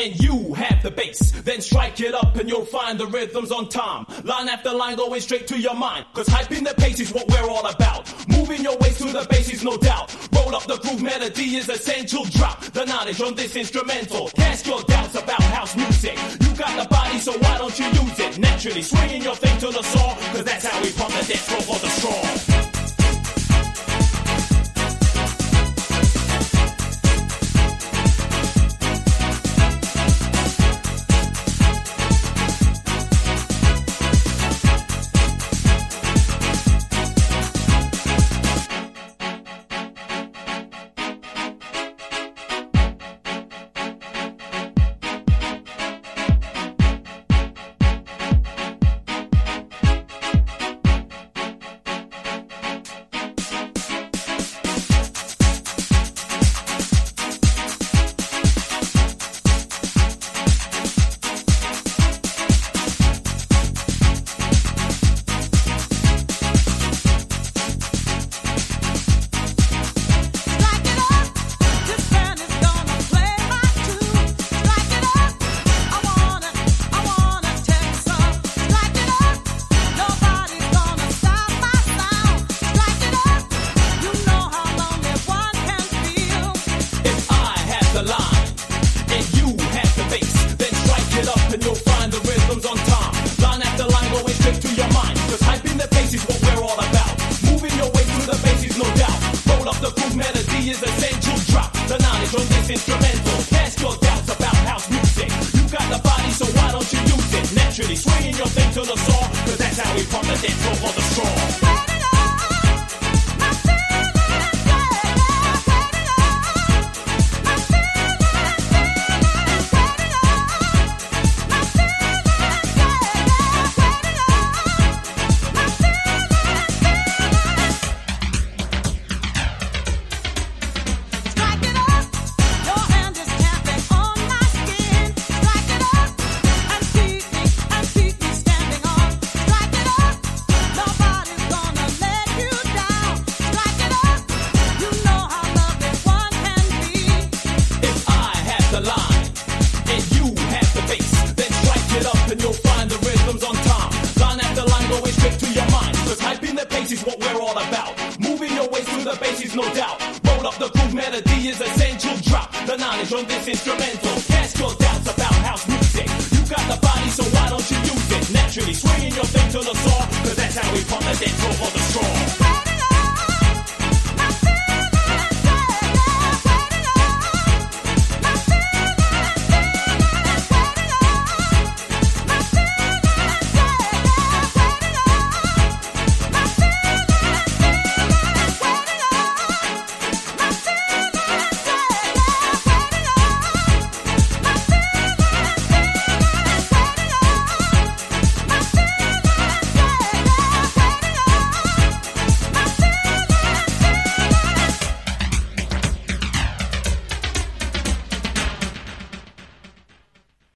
and you have the bass. Then strike it up and you'll find the rhythms on time. Line after line going straight to your mind. Cause hyping the pace is what we're all about. Moving your waist to the bass is no doubt. Roll up the groove melody is essential. Drop the knowledge on this instrumental. Cast your doubts about house music. You got the body, so why don't you use it? Naturally, swinging your thing to the song. Cause that's how we pump the dance floor for the strong. Naturally swinging your thing to the saw, cause that's how we pump the dance floor for the strong. about. Moving your waist to the bass is no doubt. Roll up the groove, melody is essential. Drop the knowledge on this instrumental. Cast your doubts about house music. You got the body, so why don't you use it? Naturally, swinging your thing to the song, cause that's how we pump the dance floor